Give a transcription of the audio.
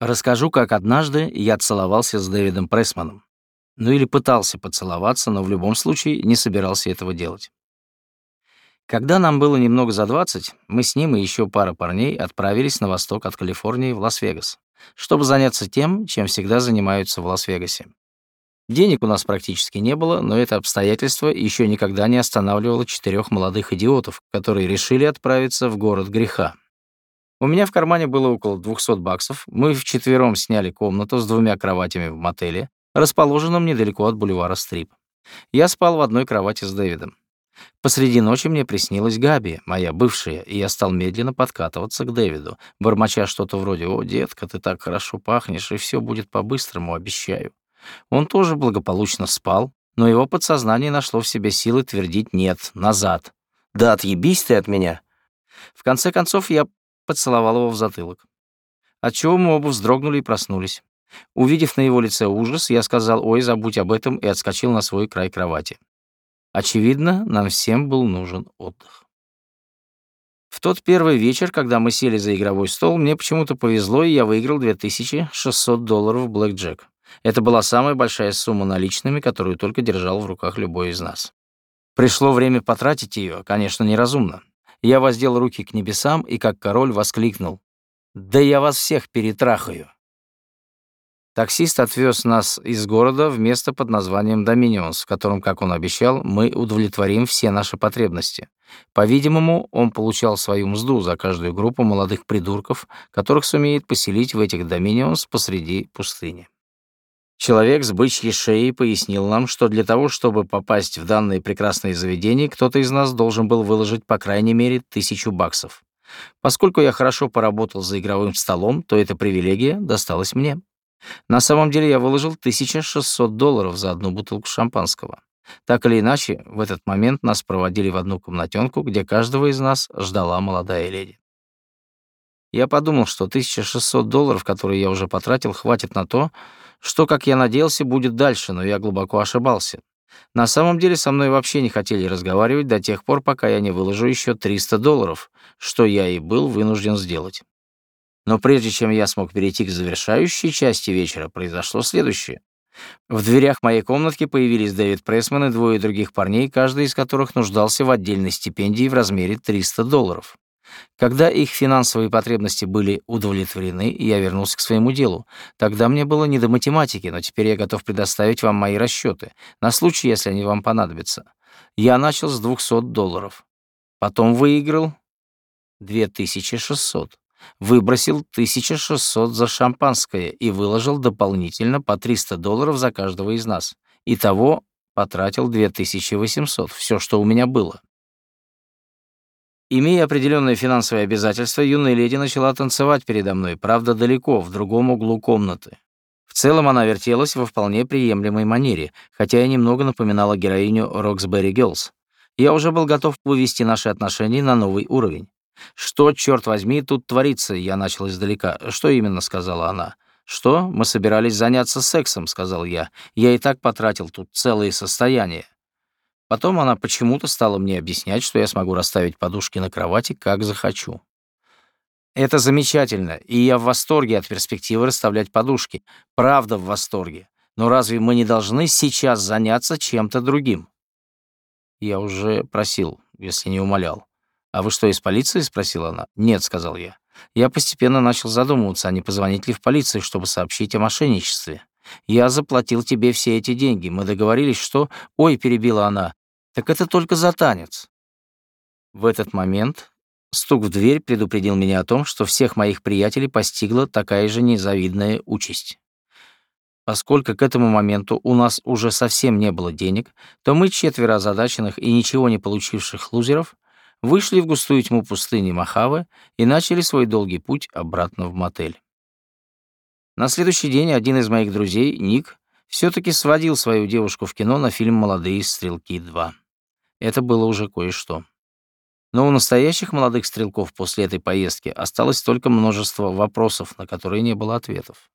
Расскажу, как однажды я целовался с Дэвидом Прессманом. Ну или пытался поцеловаться, но в любом случае не собирался этого делать. Когда нам было немного за 20, мы с ним и еще пара парней отправились на восток от Калифорнии в Лас-Вегас, чтобы заняться тем, чем всегда занимаются в Лас-Вегасе. Денег у нас практически не было, но это обстоятельство еще никогда не останавливало четырех молодых идиотов, которые решили отправиться в город греха. У меня в кармане было около 200 баксов. Мы вчетвером сняли комнату с двумя кроватями в мотеле, расположенном недалеко от бульвара Стрип. Я спал в одной кровати с Дэвидом. Посреди ночи мне приснилась Габи, моя бывшая, и я стал медленно подкатываться к Дэвиду, бормоча что-то вроде «О, детка, ты так хорошо пахнешь, и все будет по-быстрому, обещаю». Он тоже благополучно спал, но его подсознание нашло в себе силы твердить «нет», «назад». «Да отъебись ты от меня!» В конце концов, я поцеловал его в затылок. Отчего мы оба вздрогнули и проснулись. Увидев на его лице ужас, я сказал «Ой, забудь об этом» и отскочил на свой край кровати. Очевидно, нам всем был нужен отдых. В тот первый вечер, когда мы сели за игровой стол, мне почему-то повезло, и я выиграл 2600 долларов в блэкджек. Это была самая большая сумма наличными, которую только держал в руках любой из нас. Пришло время потратить ее, конечно, неразумно. Я воздел руки к небесам и, как король, воскликнул. «Да я вас всех перетрахаю!» Таксист отвез нас из города в место под названием Доминионс, в котором, как он обещал, мы удовлетворим все наши потребности. По-видимому, он получал свою мзду за каждую группу молодых придурков, которых сумеет поселить в этих Доминионс посреди пустыни. Человек с бычьей шеей пояснил нам, что для того, чтобы попасть в данное прекрасное заведение, кто-то из нас должен был выложить по крайней мере тысячу баксов. Поскольку я хорошо поработал за игровым столом, то эта привилегия досталась мне. На самом деле я выложил 1600 долларов за одну бутылку шампанского. Так или иначе, в этот момент нас проводили в одну комнатенку, где каждого из нас ждала молодая леди. Я подумал, что 1600 долларов, которые я уже потратил, хватит на то, что, как я надеялся, будет дальше, но я глубоко ошибался. На самом деле со мной вообще не хотели разговаривать до тех пор, пока я не выложу еще 300 долларов, что я и был вынужден сделать. Но прежде чем я смог перейти к завершающей части вечера, произошло следующее. В дверях моей комнатки появились Дэвид Прессман и двое других парней, каждый из которых нуждался в отдельной стипендии в размере 300 долларов. Когда их финансовые потребности были удовлетворены, я вернулся к своему делу. Тогда мне было не до математики, но теперь я готов предоставить вам мои расчеты, на случай, если они вам понадобятся. Я начал с 200 долларов. Потом выиграл 2600. Выбросил 1600 за шампанское и выложил дополнительно по 300 долларов за каждого из нас. Итого потратил 2800, все, что у меня было. Имея определенные финансовые обязательства, юная леди начала танцевать передо мной, правда, далеко, в другом углу комнаты. В целом она вертелась во вполне приемлемой манере, хотя и немного напоминала героиню Роксберри Гиллс. Я уже был готов вывести наши отношения на новый уровень. «Что, черт возьми, тут творится?» Я начал издалека. «Что именно?» — сказала она. «Что? Мы собирались заняться сексом», — сказал я. «Я и так потратил тут целые состояния». Потом она почему-то стала мне объяснять, что я смогу расставить подушки на кровати, как захочу. Это замечательно, и я в восторге от перспективы расставлять подушки. Правда в восторге. Но разве мы не должны сейчас заняться чем-то другим? Я уже просил, если не умолял. «А вы что, из полиции?» — спросила она. «Нет», — сказал я. Я постепенно начал задумываться, а не позвонить ли в полицию, чтобы сообщить о мошенничестве. «Я заплатил тебе все эти деньги. Мы договорились, что...» «Ой», — перебила она, так это только за танец. В этот момент стук в дверь предупредил меня о том, что всех моих приятелей постигла такая же незавидная участь. Поскольку к этому моменту у нас уже совсем не было денег, то мы, четверо озадаченных и ничего не получивших лузеров, вышли в густую тьму пустыни Махавы и начали свой долгий путь обратно в мотель. На следующий день один из моих друзей, Ник, все таки сводил свою девушку в кино на фильм «Молодые стрелки 2». Это было уже кое-что. Но у настоящих молодых стрелков после этой поездки осталось только множество вопросов, на которые не было ответов.